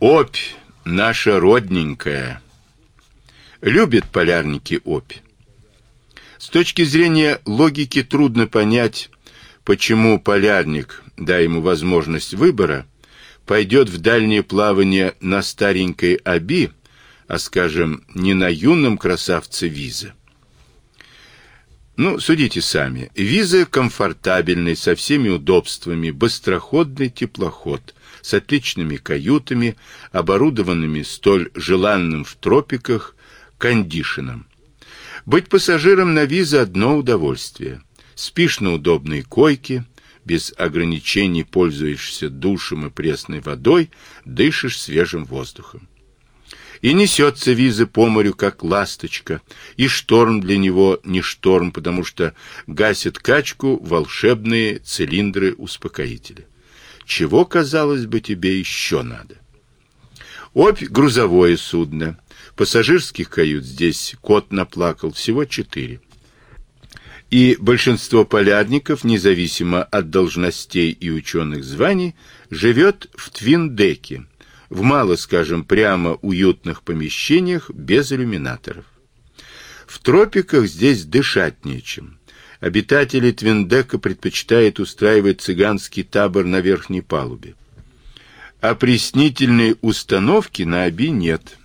Опь наша родненькая. Любят полярники опь. С точки зрения логики трудно понять, почему полярник, дай ему возможность выбора, пойдет в дальнее плавание на старенькой Аби, а, скажем, не на юном красавце Виза. Ну, судите сами. Виза комфортабельный, со всеми удобствами, быстроходный теплоход, с отличными каютами, оборудованными столь желанным в тропиках кондишеном. Быть пассажиром на Виза одно удовольствие. Спишь на удобной койке, без ограничений пользуешься душем и пресной водой, дышишь свежим воздухом. И несется виза по морю, как ласточка, и шторм для него не шторм, потому что гасит качку волшебные цилиндры-успокоители. Чего, казалось бы, тебе еще надо? Обь грузовое судно. Пассажирских кают здесь кот наплакал, всего четыре. И большинство полярников, независимо от должностей и ученых званий, живет в твиндеке, в мало, скажем, прямо уютных помещениях без иллюминаторов. В тропиках здесь дышать нечем. Обитатели Твиндека предпочитают устраивать цыганский табор на верхней палубе. Опреснительной установки на Оби нет.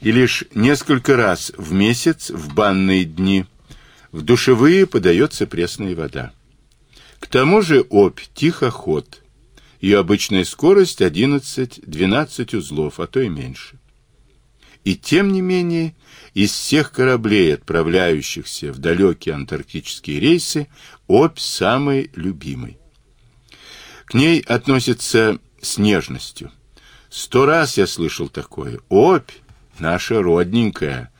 И лишь несколько раз в месяц в банные дни в душевые подается пресная вода. К тому же Обь тихоход. Ее обычная скорость 11-12 узлов, а то и меньше. И тем не менее, из всех кораблей, отправляющихся в далекие антарктические рейсы, Обь самый любимый. К ней относятся с нежностью. Сто раз я слышал такое. Обь, наша родненькая.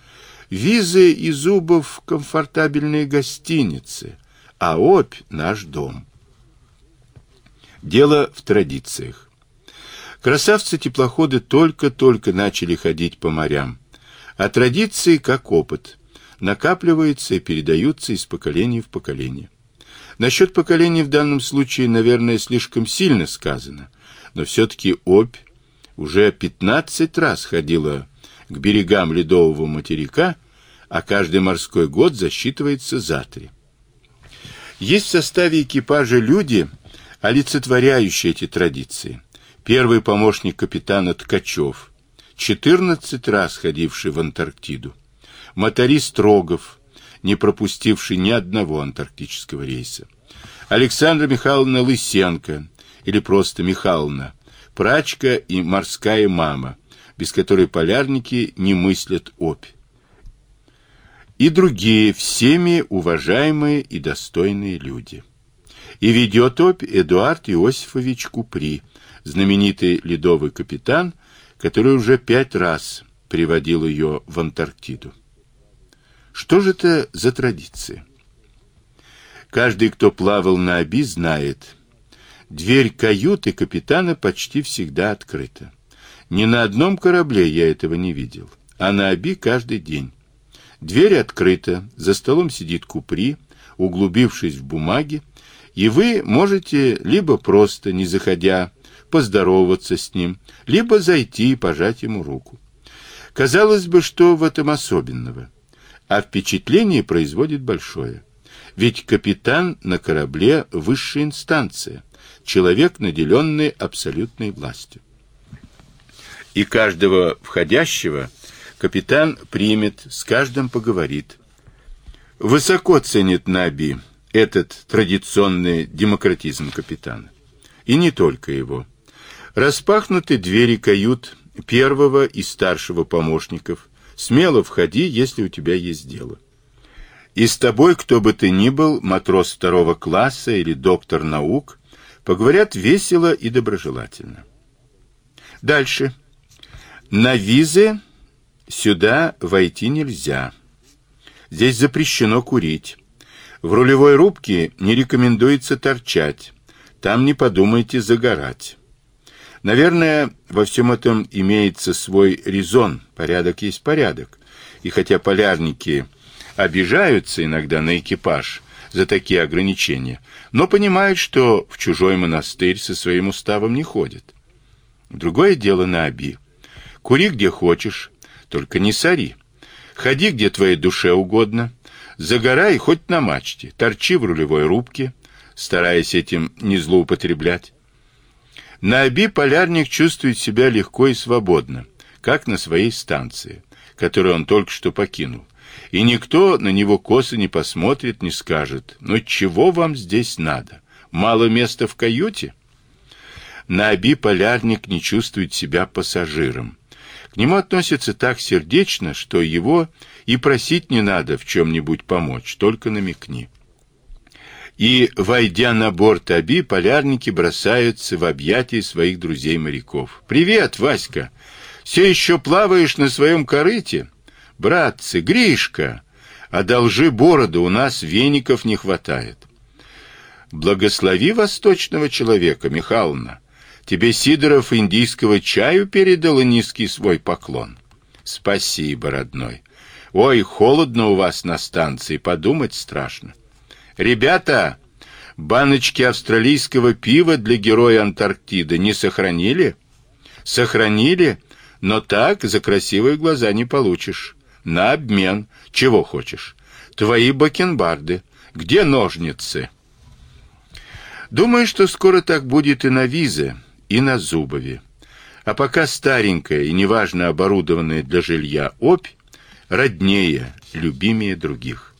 Визы и зубов комфортабельные гостиницы, а Обь наш дом. Дело в традициях. Красавцы-теплоходы только-только начали ходить по морям, а традиции, как опыт, накапливаются и передаются из поколения в поколение. Насчет поколений в данном случае, наверное, слишком сильно сказано, но все-таки Обь уже 15 раз ходила к берегам ледового материка, а каждый морской год засчитывается за три. Есть в составе экипажа люди, олицетворяющий эти традиции. Первый помощник капитана Ткачев, 14 раз ходивший в Антарктиду. Моторист Рогов, не пропустивший ни одного антарктического рейса. Александра Михайловна Лысенко, или просто Михайловна, прачка и морская мама, без которой полярники не мыслят опь. И другие всеми уважаемые и достойные люди и ведет опь Эдуард Иосифович Купри, знаменитый ледовый капитан, который уже пять раз приводил ее в Антарктиду. Что же это за традиция? Каждый, кто плавал на Оби, знает, дверь каюты капитана почти всегда открыта. Ни на одном корабле я этого не видел, а на Оби каждый день. Дверь открыта, за столом сидит Купри, углубившись в бумаги, и вы можете либо просто, не заходя, поздороваться с ним, либо зайти и пожать ему руку. Казалось бы, что в этом особенного? А впечатление производит большое. Ведь капитан на корабле высшая инстанция, человек, наделенный абсолютной властью. И каждого входящего капитан примет, с каждым поговорит. Высоко ценит Наби этот традиционный демократизм капитана. И не только его. Распахнуты двери кают первого и старшего помощников. Смело входи, если у тебя есть дело. И с тобой, кто бы ты ни был, матрос второго класса или доктор наук, поговорят весело и доброжелательно. Дальше. На визы сюда войти нельзя. Здесь запрещено курить. В рулевой рубке не рекомендуется торчать. Там не подумайте загорать. Наверное, во всем этом имеется свой резон. Порядок есть порядок. И хотя полярники обижаются иногда на экипаж за такие ограничения, но понимают, что в чужой монастырь со своим уставом не ходят. Другое дело на Аби. Кури где хочешь, только не сори. Ходи где твоей душе угодно. Загорай хоть на мачте, торчи в рулевой рубке, стараясь этим не злоупотреблять. На Аби полярник чувствует себя легко и свободно, как на своей станции, которую он только что покинул. И никто на него косо не посмотрит, не скажет: "Ну чего вам здесь надо? Мало места в каюте?" На Аби полярник не чувствует себя пассажиром. Нему относятся так сердечно, что его и просить не надо в чем нибудь помочь, только намекни. И, войдя на борт Аби, полярники бросаются в объятия своих друзей-моряков. «Привет, Васька! Все еще плаваешь на своем корыте? Братцы, Гришка, одолжи бороду, у нас веников не хватает». «Благослови восточного человека, Михайловна. Тебе Сидоров индийского чаю передал и низкий свой поклон». «Спасибо, родной. Ой, холодно у вас на станции, подумать страшно». Ребята, баночки австралийского пива для героя Антарктиды не сохранили? Сохранили, но так за красивые глаза не получишь. На обмен, чего хочешь. Твои бакенбарды. Где ножницы? Думаю, что скоро так будет и на Визе, и на Зубове. А пока старенькая и неважно оборудованная для жилья опь роднее, любимее других.